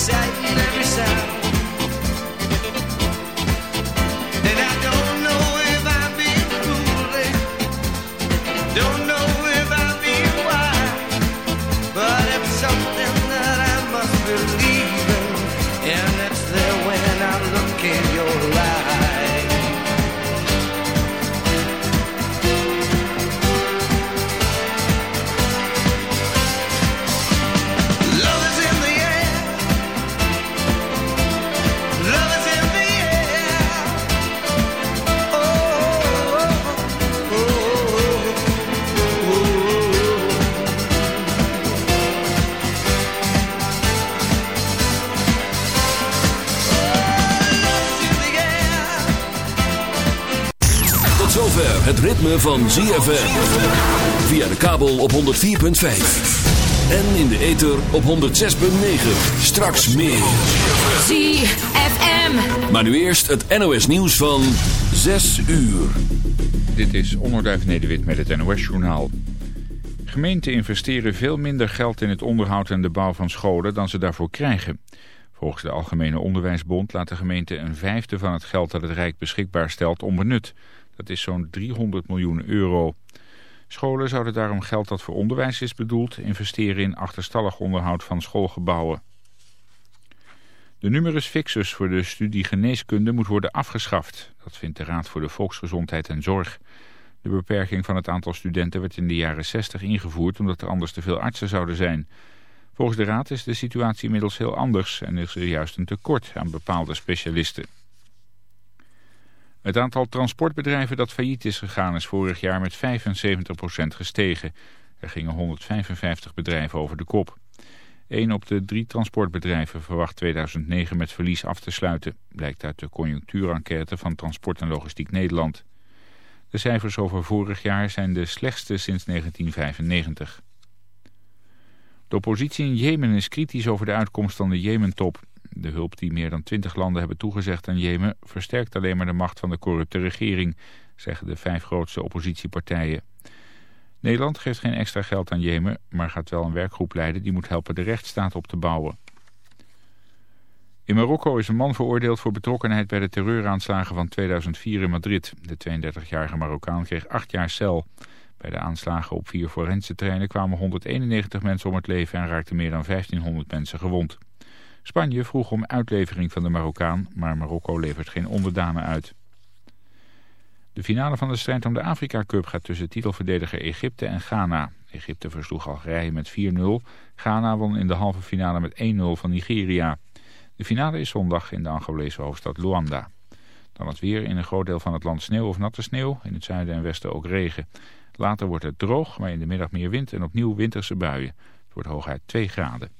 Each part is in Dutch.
say van ZFM. Via de kabel op 104.5. En in de ether op 106.9. Straks meer. ZFM. Maar nu eerst het NOS nieuws van 6 uur. Dit is Onderduif Nederwit met het NOS-journaal. Gemeenten investeren veel minder geld in het onderhoud en de bouw van scholen dan ze daarvoor krijgen. Volgens de Algemene Onderwijsbond laat de gemeente een vijfde van het geld dat het Rijk beschikbaar stelt onbenut. Dat is zo'n 300 miljoen euro. Scholen zouden daarom geld dat voor onderwijs is bedoeld investeren in achterstallig onderhoud van schoolgebouwen. De numerus fixus voor de studie geneeskunde moet worden afgeschaft. Dat vindt de Raad voor de Volksgezondheid en Zorg. De beperking van het aantal studenten werd in de jaren 60 ingevoerd omdat er anders te veel artsen zouden zijn. Volgens de Raad is de situatie inmiddels heel anders en is er juist een tekort aan bepaalde specialisten. Het aantal transportbedrijven dat failliet is gegaan is vorig jaar met 75% gestegen. Er gingen 155 bedrijven over de kop. Een op de drie transportbedrijven verwacht 2009 met verlies af te sluiten, blijkt uit de conjunctuurenquête van Transport en Logistiek Nederland. De cijfers over vorig jaar zijn de slechtste sinds 1995. De oppositie in Jemen is kritisch over de uitkomst van de Jemen-top. De hulp die meer dan twintig landen hebben toegezegd aan Jemen... versterkt alleen maar de macht van de corrupte regering... zeggen de vijf grootste oppositiepartijen. Nederland geeft geen extra geld aan Jemen... maar gaat wel een werkgroep leiden die moet helpen de rechtsstaat op te bouwen. In Marokko is een man veroordeeld voor betrokkenheid bij de terreuraanslagen van 2004 in Madrid. De 32-jarige Marokkaan kreeg acht jaar cel. Bij de aanslagen op vier forense treinen kwamen 191 mensen om het leven en raakten meer dan 1500 mensen gewond. Spanje vroeg om uitlevering van de Marokkaan, maar Marokko levert geen onderdanen uit. De finale van de strijd om de Afrika Cup gaat tussen titelverdediger Egypte en Ghana. Egypte versloeg Algerije met 4-0. Ghana won in de halve finale met 1-0 van Nigeria. De finale is zondag in de Angolese hoofdstad Luanda. Dan het weer in een groot deel van het land sneeuw of natte sneeuw. In het zuiden en westen ook regen. Later wordt het droog, maar in de middag meer wind en opnieuw winterse buien. Het wordt hooguit 2 graden.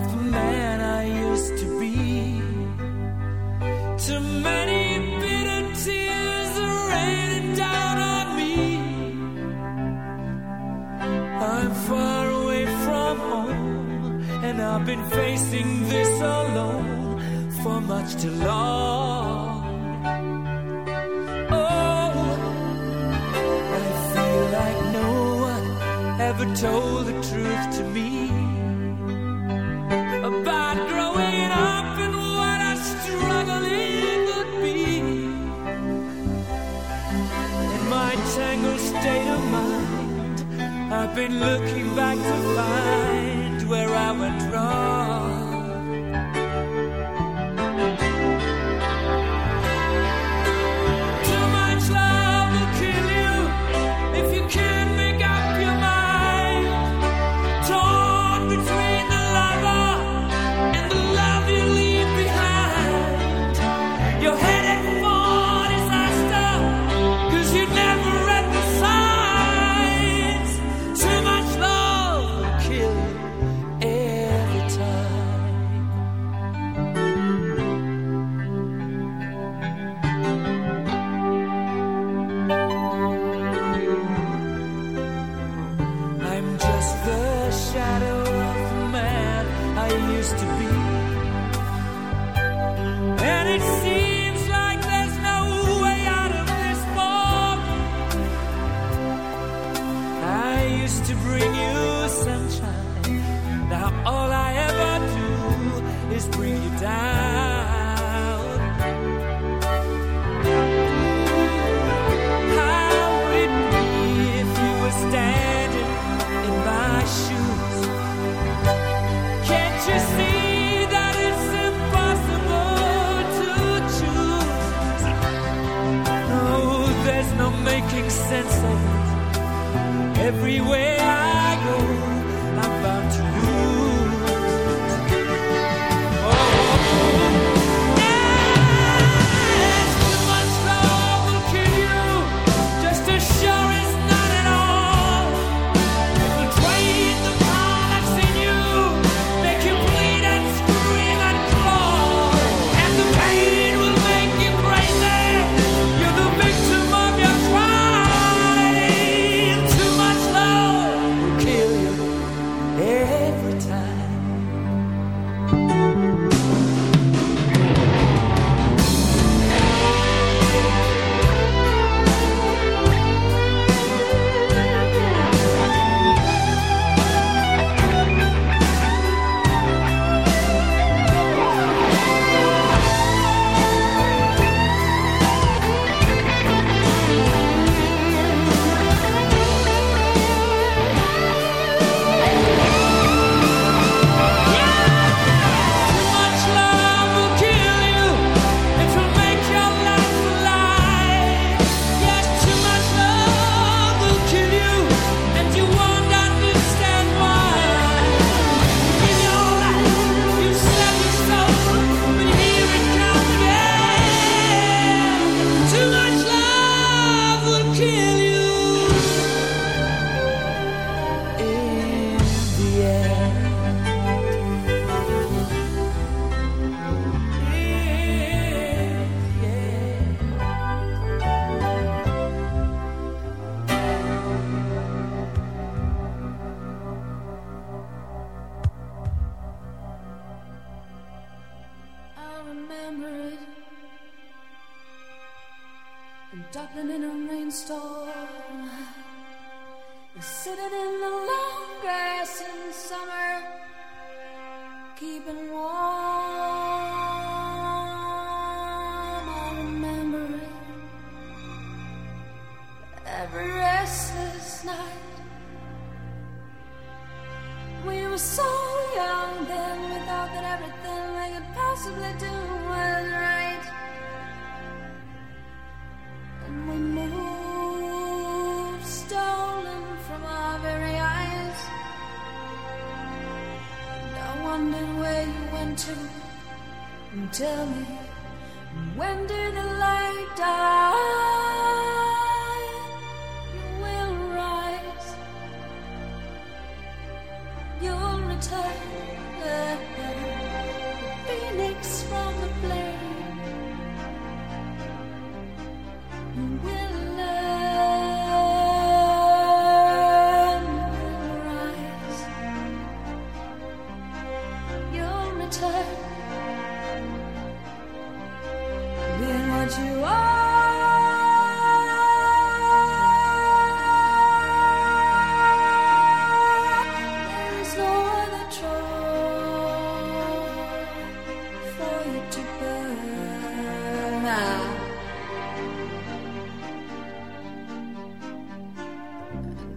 The man I used to be. Too many bitter tears are raining down on me. I'm far away from home, and I've been facing this alone for much too long. And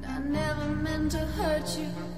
I never meant to hurt you.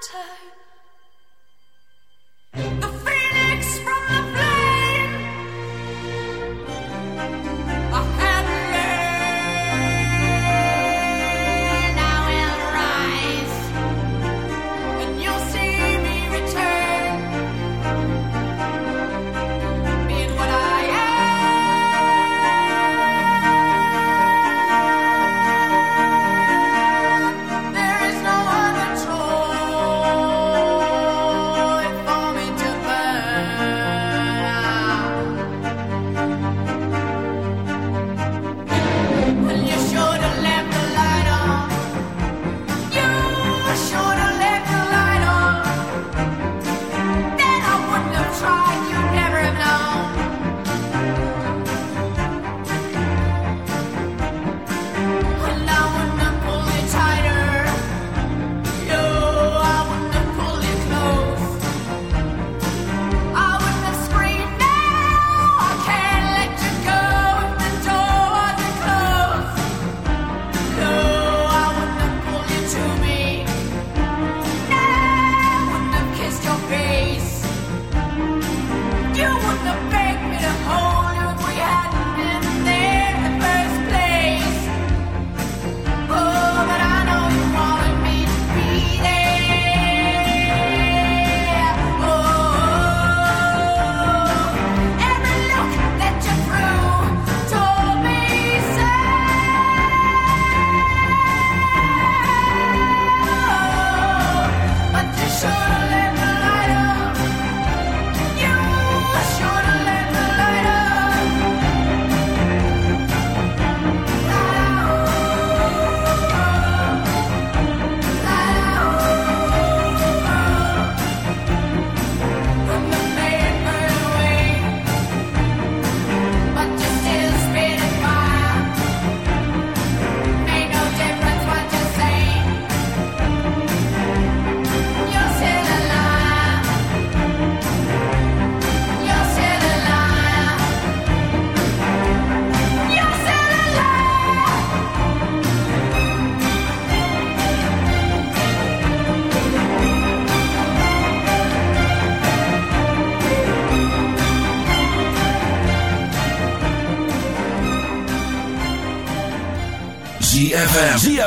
return.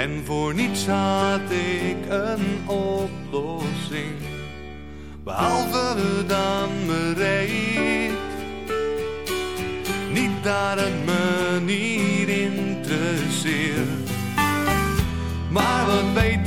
En voor niets had ik een oplossing, behalve dan bereid. Niet daar een manier interesseert, maar wat weet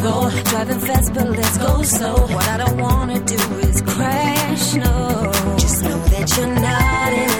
Driving fast, but let's go slow. What I don't wanna do is crash, no. Just know that you're not in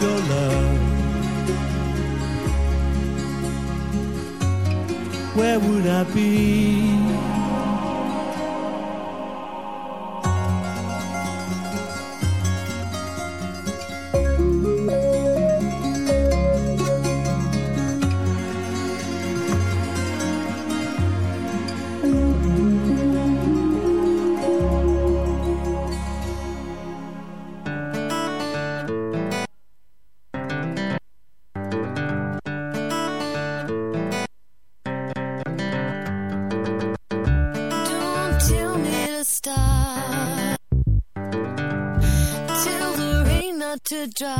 Your love? Where would I be? The drive